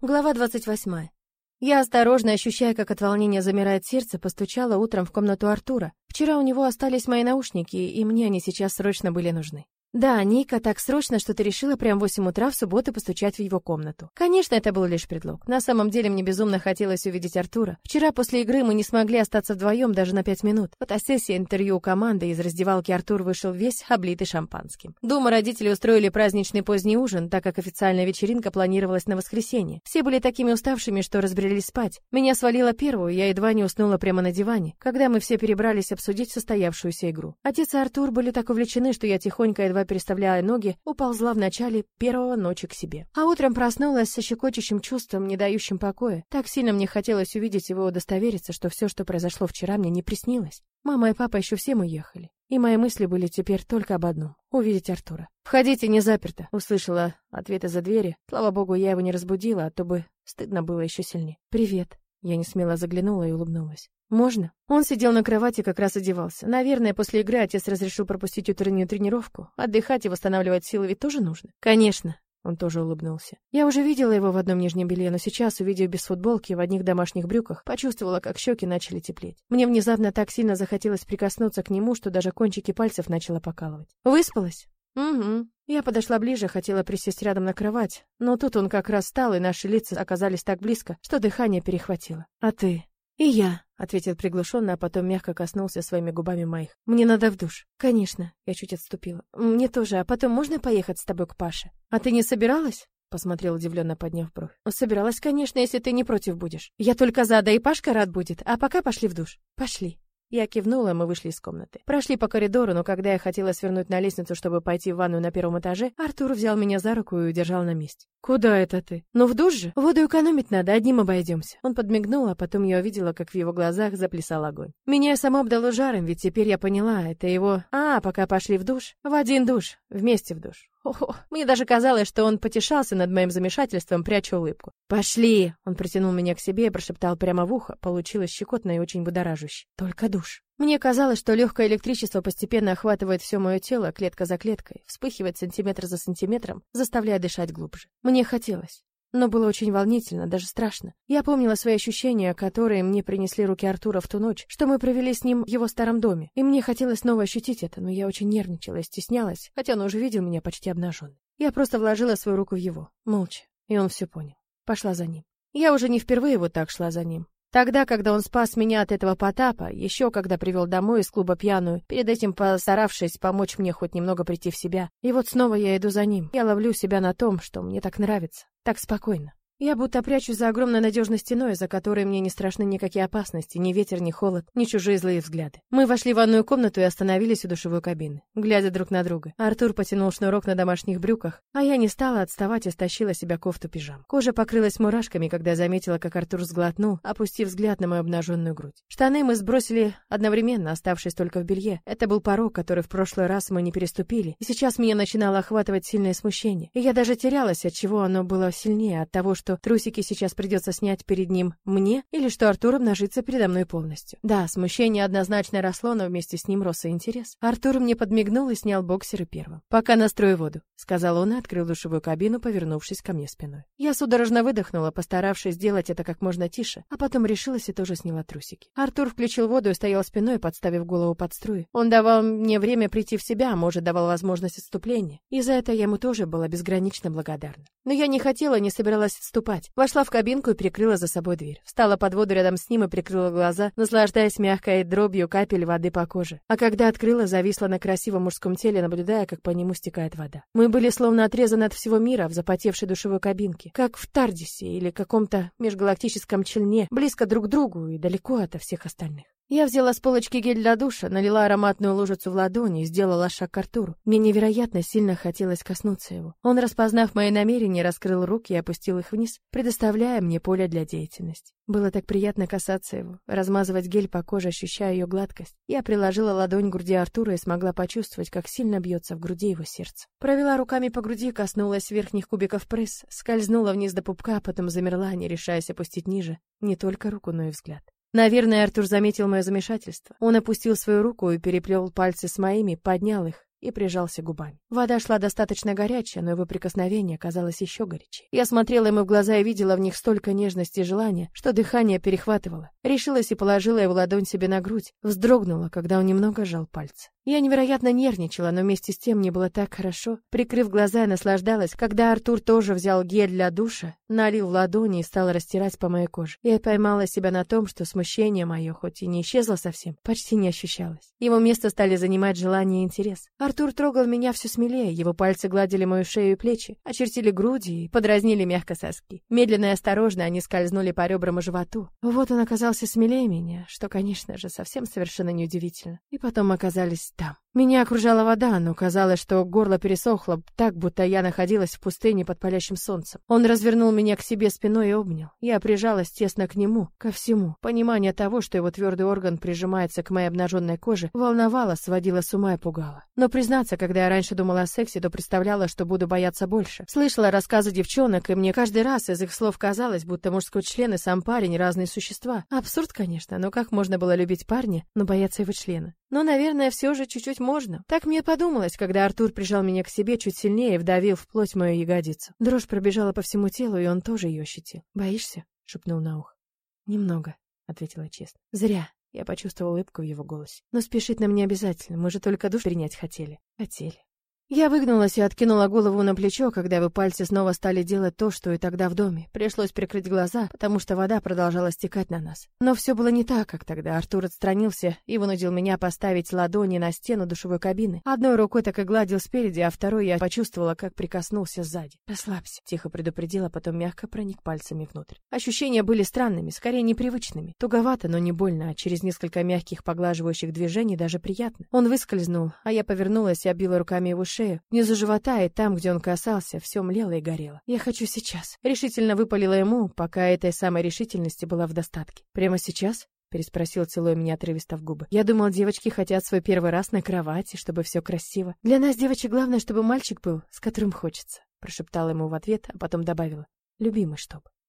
Глава 28. Я осторожно, ощущая, как от волнения замирает сердце, постучала утром в комнату Артура. Вчера у него остались мои наушники, и мне они сейчас срочно были нужны. Да, Ника, так срочно, что ты решила прямо в 8 утра в субботу постучать в его комнату. Конечно, это был лишь предлог. На самом деле мне безумно хотелось увидеть Артура. Вчера после игры мы не смогли остаться вдвоем даже на 5 минут. Фотосессия, интервью у команды, из раздевалки Артур вышел весь облитый шампанским. Дома родители устроили праздничный поздний ужин, так как официальная вечеринка планировалась на воскресенье. Все были такими уставшими, что разбрелись спать. Меня свалило первую, я едва не уснула прямо на диване, когда мы все перебрались обсудить состоявшуюся игру. Отец и Артур были так увлечены, что я тихонько едва едва переставляя ноги, уползла в начале первого ночи к себе. А утром проснулась со щекочущим чувством, не дающим покоя. Так сильно мне хотелось увидеть его удостовериться, что все, что произошло вчера, мне не приснилось. Мама и папа еще всем уехали. И мои мысли были теперь только об одном — увидеть Артура. «Входите, не заперто», — услышала ответ из-за двери. Слава богу, я его не разбудила, а то бы стыдно было еще сильнее. «Привет». Я не смело заглянула и улыбнулась. «Можно?» Он сидел на кровати, как раз одевался. Наверное, после игры отец разрешил пропустить утреннюю тренировку. Отдыхать и восстанавливать силы ведь тоже нужно. «Конечно!» Он тоже улыбнулся. Я уже видела его в одном нижнем белье, но сейчас, увидев без футболки в одних домашних брюках, почувствовала, как щеки начали теплеть. Мне внезапно так сильно захотелось прикоснуться к нему, что даже кончики пальцев начало покалывать. «Выспалась?» «Угу». Я подошла ближе, хотела присесть рядом на кровать, но тут он как раз встал, и наши лица оказались так близко, что дыхание перехватило. «А ты?» «И я», — ответил приглушенно, а потом мягко коснулся своими губами моих. «Мне надо в душ». «Конечно», — я чуть отступила. «Мне тоже, а потом можно поехать с тобой к Паше?» «А ты не собиралась?» Посмотрел удивленно, подняв бровь. «Собиралась, конечно, если ты не против будешь. Я только за, да и Пашка рад будет. А пока пошли в душ». «Пошли». Я кивнула, мы вышли из комнаты. Прошли по коридору, но когда я хотела свернуть на лестницу, чтобы пойти в ванную на первом этаже, Артур взял меня за руку и удержал на месте. «Куда это ты?» «Ну, в душ же. Воду экономить надо, одним обойдемся». Он подмигнул, а потом я увидела, как в его глазах заплясал огонь. Меня само обдало жаром, ведь теперь я поняла, это его... А, пока пошли в душ. В один душ. Вместе в душ. Ого, мне даже казалось, что он потешался над моим замешательством, пряча улыбку. «Пошли!» Он притянул меня к себе и прошептал прямо в ухо. Получилось щекотно и очень будоражуще. «Только душ». Мне казалось, что легкое электричество постепенно охватывает все мое тело, клетка за клеткой, вспыхивает сантиметр за сантиметром, заставляя дышать глубже. Мне хотелось. Но было очень волнительно, даже страшно. Я помнила свои ощущения, которые мне принесли руки Артура в ту ночь, что мы провели с ним в его старом доме. И мне хотелось снова ощутить это, но я очень нервничала и стеснялась, хотя он уже видел меня почти обнаженной. Я просто вложила свою руку в его, молча, и он все понял. Пошла за ним. Я уже не впервые вот так шла за ним. Тогда, когда он спас меня от этого Потапа, еще когда привел домой из клуба пьяную, перед этим постаравшись помочь мне хоть немного прийти в себя. И вот снова я иду за ним. Я ловлю себя на том, что мне так нравится. Так спокойно. Я будто прячусь за огромной надежной стеной, за которой мне не страшны никакие опасности, ни ветер, ни холод, ни чужие злые взгляды. Мы вошли в ванную комнату и остановились у душевой кабины, глядя друг на друга. Артур потянул шнурок на домашних брюках, а я не стала отставать и стащила себя кофту пижам. Кожа покрылась мурашками, когда заметила, как Артур сглотнул, опустив взгляд на мою обнаженную грудь. Штаны мы сбросили одновременно, оставшись только в белье. Это был порог, который в прошлый раз мы не переступили, и сейчас меня начинало охватывать сильное смущение. И я даже терялась, от чего оно было сильнее, от того, что что трусики сейчас придется снять перед ним мне, или что Артур обнажится передо мной полностью. Да, смущение однозначно росло, но вместе с ним рос и интерес. Артур мне подмигнул и снял боксеры первым. «Пока настрою воду», — сказал он и открыл душевую кабину, повернувшись ко мне спиной. Я судорожно выдохнула, постаравшись сделать это как можно тише, а потом решилась и тоже сняла трусики. Артур включил воду и стоял спиной, подставив голову под струи. Он давал мне время прийти в себя, а может, давал возможность отступления. И за это я ему тоже была безгранично благодарна. Но я не хотела, не собиралась отступать отступать. Вошла в кабинку и прикрыла за собой дверь. Встала под воду рядом с ним и прикрыла глаза, наслаждаясь мягкой дробью капель воды по коже. А когда открыла, зависла на красивом мужском теле, наблюдая, как по нему стекает вода. Мы были словно отрезаны от всего мира в запотевшей душевой кабинке, как в Тардисе или каком-то межгалактическом челне, близко друг к другу и далеко от всех остальных. Я взяла с полочки гель для душа, налила ароматную лужицу в ладони и сделала шаг к Артуру. Мне невероятно сильно хотелось коснуться его. Он, распознав мои намерения, раскрыл руки и опустил их вниз, предоставляя мне поле для деятельности. Было так приятно касаться его, размазывать гель по коже, ощущая ее гладкость. Я приложила ладонь к груди Артура и смогла почувствовать, как сильно бьется в груди его сердце. Провела руками по груди, коснулась верхних кубиков пресс, скользнула вниз до пупка, а потом замерла, не решаясь опустить ниже, не только руку, но и взгляд. Наверное, Артур заметил мое замешательство. Он опустил свою руку и переплел пальцы с моими, поднял их, и прижался губами. Вода шла достаточно горячая, но его прикосновение казалось еще горячее. Я смотрела ему в глаза и видела в них столько нежности и желания, что дыхание перехватывало. Решилась и положила его ладонь себе на грудь, вздрогнула, когда он немного сжал пальцы. Я невероятно нервничала, но вместе с тем мне было так хорошо. Прикрыв глаза, я наслаждалась, когда Артур тоже взял гель для душа, налил в ладони и стал растирать по моей коже. Я поймала себя на том, что смущение мое, хоть и не исчезло совсем, почти не ощущалось. Его место стали занимать желание и интерес. Артур трогал меня все смелее, его пальцы гладили мою шею и плечи, очертили груди и подразнили мягко соски. Медленно и осторожно они скользнули по ребрам и животу. Вот он оказался смелее меня, что, конечно же, совсем совершенно неудивительно. И потом оказались там. Меня окружала вода, но казалось, что горло пересохло, так, будто я находилась в пустыне под палящим солнцем. Он развернул меня к себе спиной и обнял. Я прижалась тесно к нему, ко всему. Понимание того, что его твердый орган прижимается к моей обнаженной коже, волновало, сводило с ума и пугало. Но признаться, когда я раньше думала о сексе, то представляла, что буду бояться больше. Слышала рассказы девчонок, и мне каждый раз из их слов казалось, будто мужской член и сам парень разные существа. Абсурд, конечно, но как можно было любить парня, но бояться его члена? Но, наверное, все же чуть-чуть можно. Так мне подумалось, когда Артур прижал меня к себе чуть сильнее и вдавил вплоть мою ягодицу. Дрожь пробежала по всему телу, и он тоже ее ощутил. «Боишься?» — шепнул на ухо. «Немного», — ответила честно. «Зря». Я почувствовала улыбку в его голосе. «Но спешить нам не обязательно, мы же только душ принять хотели». «Хотели». Я выгнулась и откинула голову на плечо, когда его пальцы снова стали делать то, что и тогда в доме. Пришлось прикрыть глаза, потому что вода продолжала стекать на нас. Но все было не так, как тогда. Артур отстранился и вынудил меня поставить ладони на стену душевой кабины. Одной рукой так и гладил спереди, а второй я почувствовала, как прикоснулся сзади. «Расслабься», — тихо предупредила, потом мягко проник пальцами внутрь. Ощущения были странными, скорее непривычными. Туговато, но не больно, а через несколько мягких поглаживающих движений даже приятно. Он выскользнул, а я повернулась и обила руками его шею, внизу живота и там, где он касался, все млело и горело. «Я хочу сейчас», — решительно выпалила ему, пока этой самой решительности была в достатке. «Прямо сейчас?» — переспросил, целуя меня отрывисто в губы. «Я думал, девочки хотят свой первый раз на кровати, чтобы все красиво. Для нас, девочек, главное, чтобы мальчик был, с которым хочется», — прошептала ему в ответ, а потом добавила. «Любимый, чтоб».